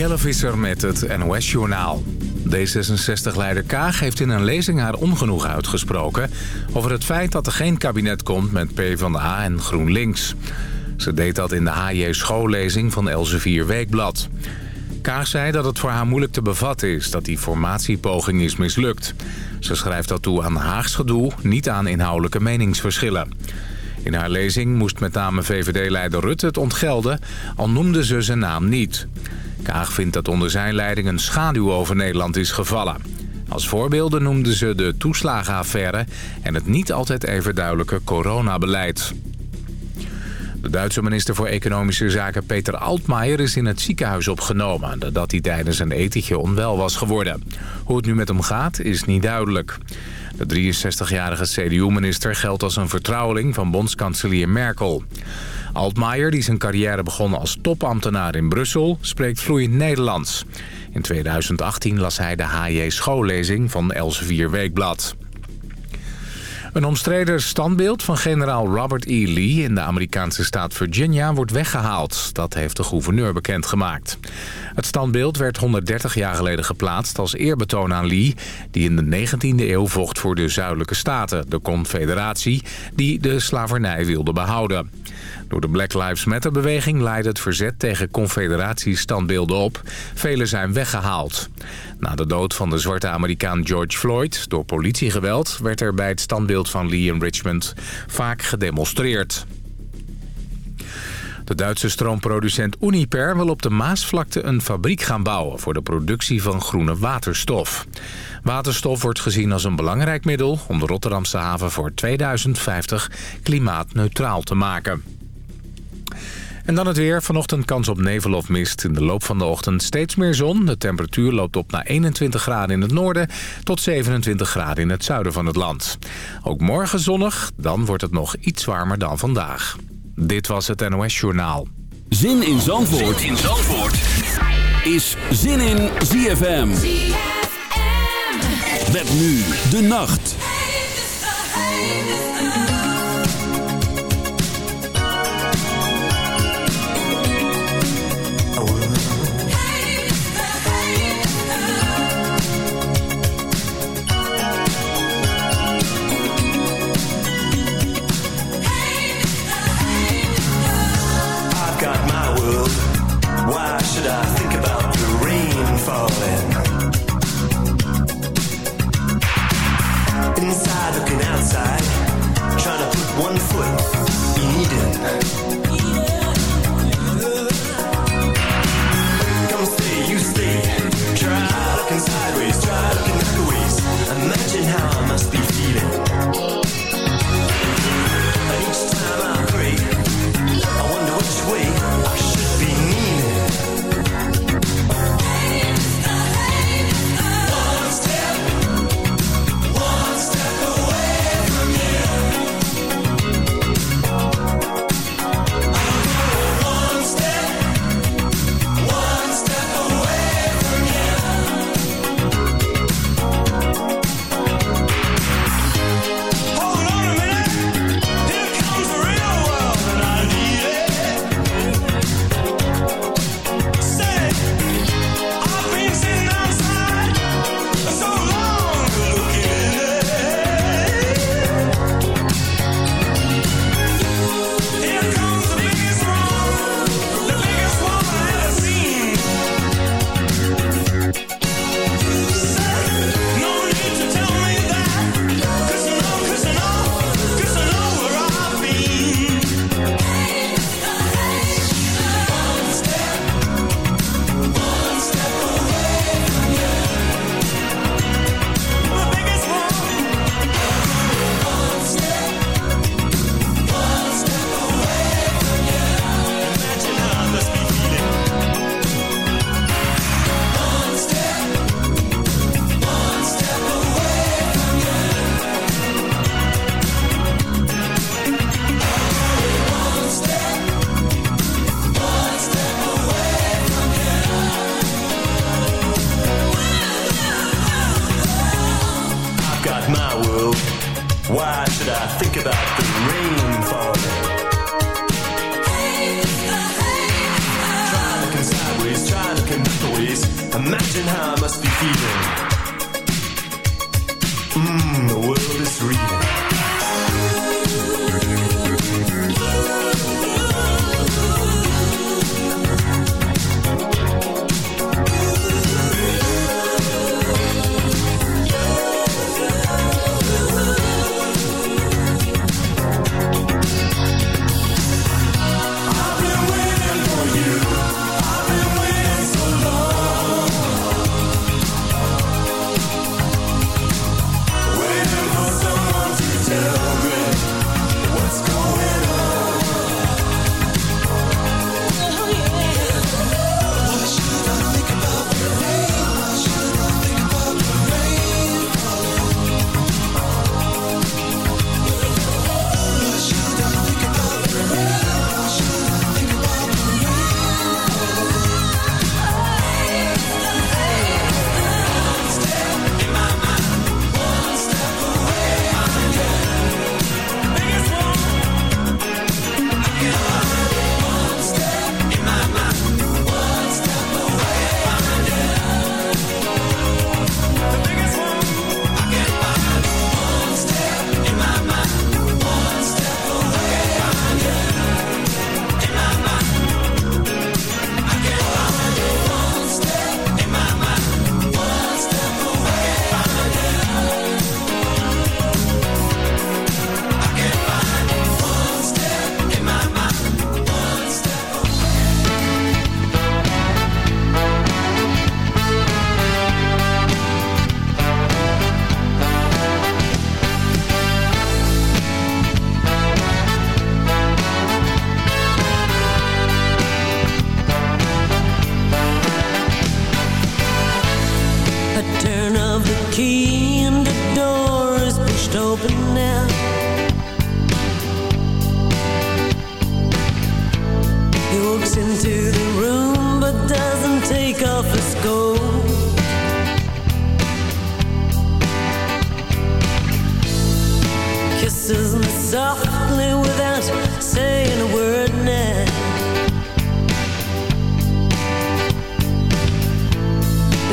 Jelle Visser met het NOS-journaal. D66-leider Kaag heeft in een lezing haar ongenoegen uitgesproken... over het feit dat er geen kabinet komt met PvdA en GroenLinks. Ze deed dat in de HJ schoollezing van Elsevier Weekblad. Kaag zei dat het voor haar moeilijk te bevatten is dat die formatiepoging is mislukt. Ze schrijft dat toe aan Haags gedoe, niet aan inhoudelijke meningsverschillen. In haar lezing moest met name VVD-leider Rutte het ontgelden, al noemde ze zijn naam niet. Kaag vindt dat onder zijn leiding een schaduw over Nederland is gevallen. Als voorbeelden noemde ze de toeslagenaffaire en het niet altijd even duidelijke coronabeleid. De Duitse minister voor Economische Zaken Peter Altmaier is in het ziekenhuis opgenomen... nadat hij tijdens een etentje onwel was geworden. Hoe het nu met hem gaat is niet duidelijk. De 63-jarige CDU-minister geldt als een vertrouweling van bondskanselier Merkel. Altmaier, die zijn carrière begon als topambtenaar in Brussel, spreekt vloeiend Nederlands. In 2018 las hij de HJ schoollezing van Elsevier Weekblad. Een omstreden standbeeld van generaal Robert E. Lee in de Amerikaanse staat Virginia wordt weggehaald. Dat heeft de gouverneur bekendgemaakt. Het standbeeld werd 130 jaar geleden geplaatst als eerbetoon aan Lee... die in de 19e eeuw vocht voor de Zuidelijke Staten, de confederatie... die de slavernij wilde behouden. Door de Black Lives Matter-beweging leidde het verzet tegen confederatiestandbeelden op. Vele zijn weggehaald. Na de dood van de zwarte Amerikaan George Floyd door politiegeweld... werd er bij het standbeeld van Lee in Richmond vaak gedemonstreerd. De Duitse stroomproducent Uniper wil op de Maasvlakte een fabriek gaan bouwen... voor de productie van groene waterstof. Waterstof wordt gezien als een belangrijk middel... om de Rotterdamse haven voor 2050 klimaatneutraal te maken. En dan het weer. Vanochtend kans op nevel of mist. In de loop van de ochtend steeds meer zon. De temperatuur loopt op naar 21 graden in het noorden... tot 27 graden in het zuiden van het land. Ook morgen zonnig. Dan wordt het nog iets warmer dan vandaag. Dit was het NOS Journaal. Zin in Zandvoort, zin in Zandvoort. is Zin in ZFM. ZFM. Met nu de nacht.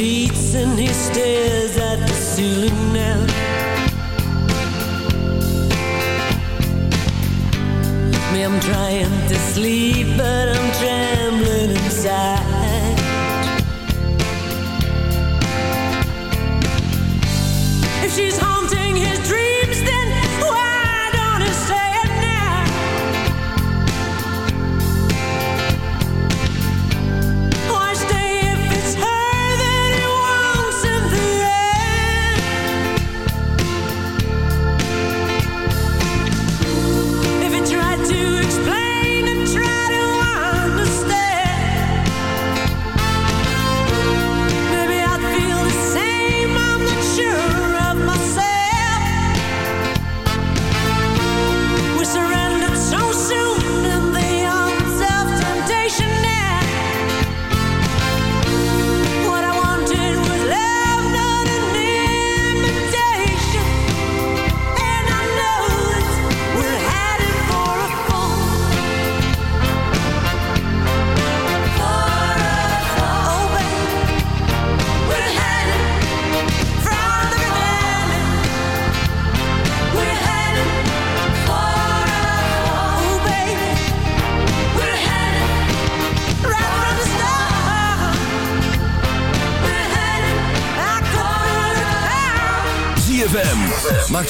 sheets and he stares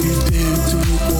We did to me.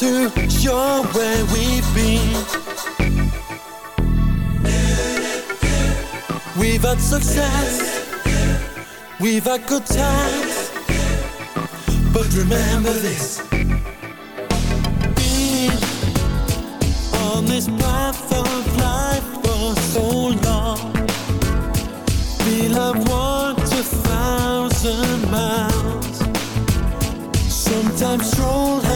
to show where we've been. We've had success, we've had good times, but remember this. been on this path of life for so long, we have walked a thousand miles, sometimes strolled.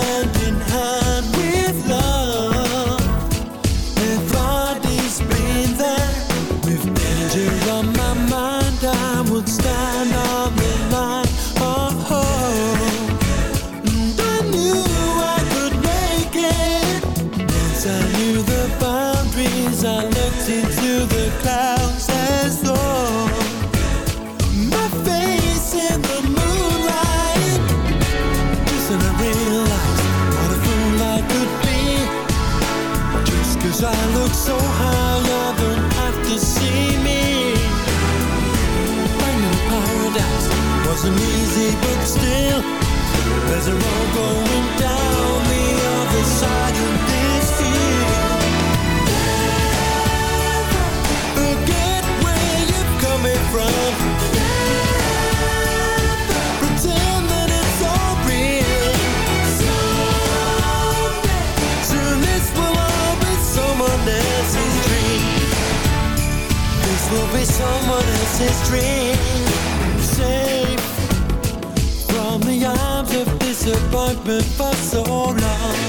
Safe from the arms of disappointment for so long.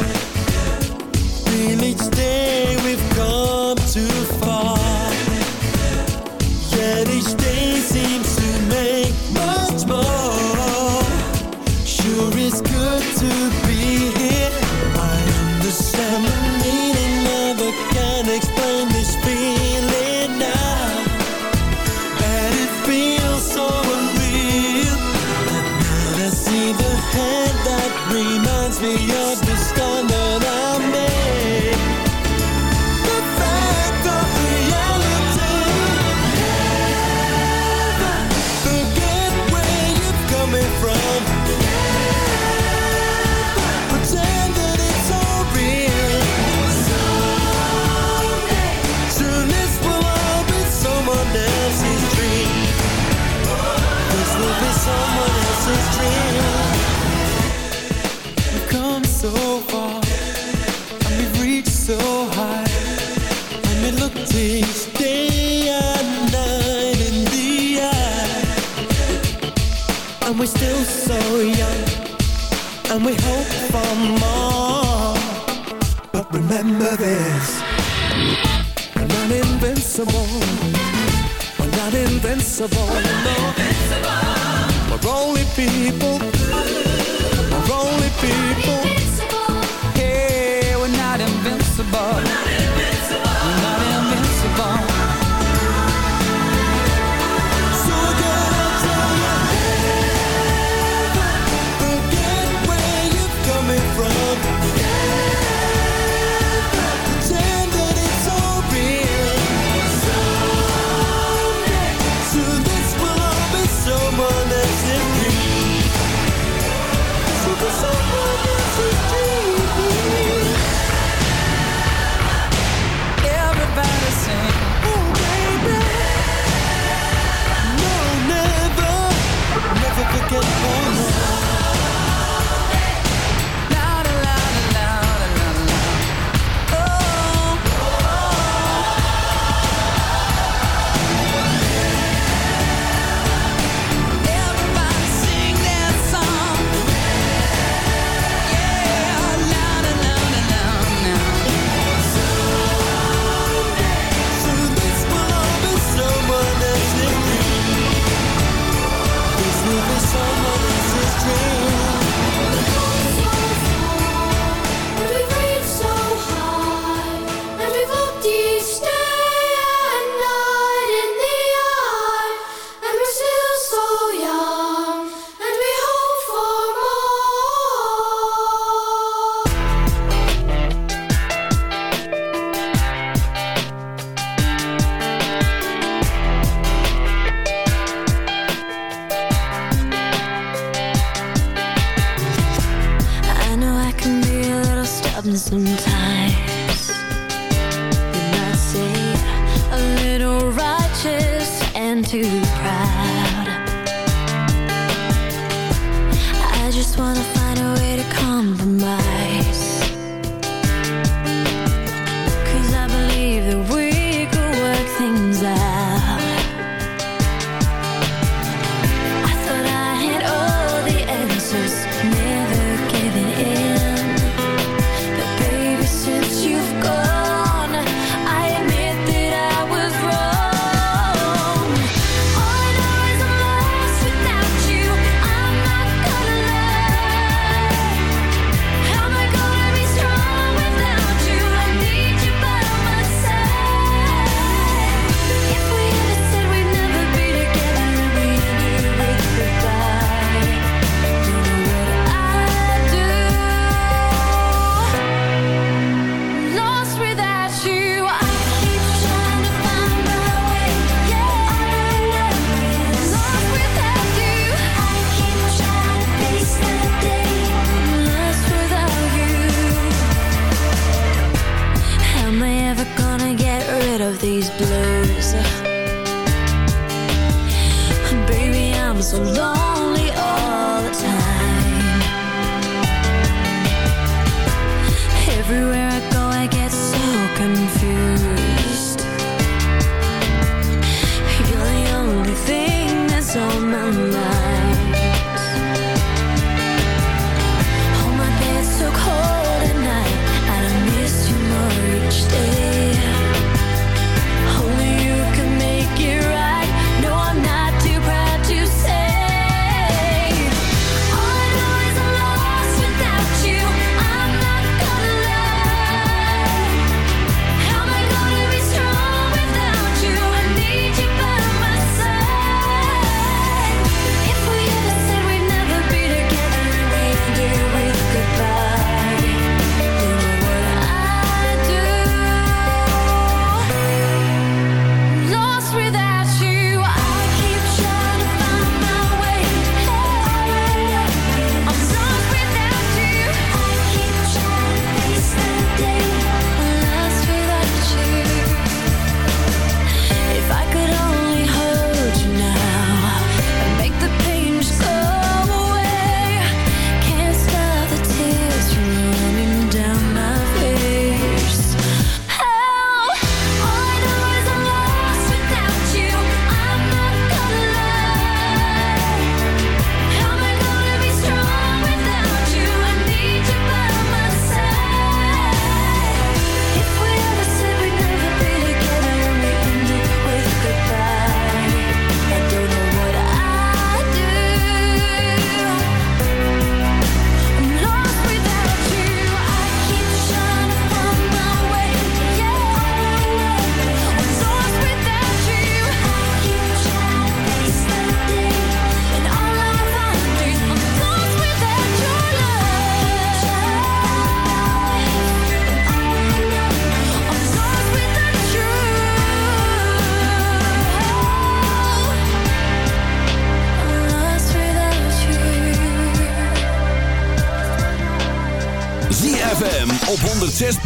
Yeah.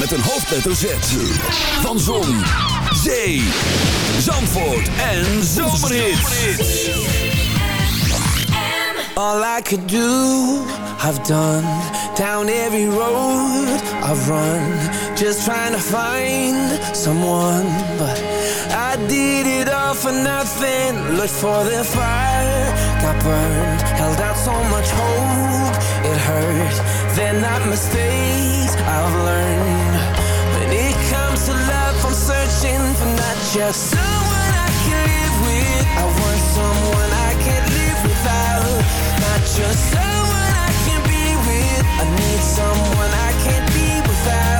Met een hoofdletter Z. Van Zon, Zee, Zandvoort en Zomerhits. All I could do, I've done. Down every road I've run. Just trying to find someone. But I did it all for nothing. Looked for the fire, got burned. Held out so much hope, it hurt. They're not mistakes I've learned searching for not just someone I can live with. I want someone I can't live without. Not just someone I can be with. I need someone I can't be without.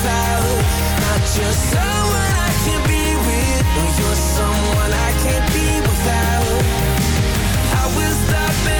without. Not just someone I can be with You're someone I can't be without. I will stop at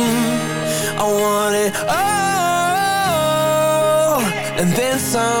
sun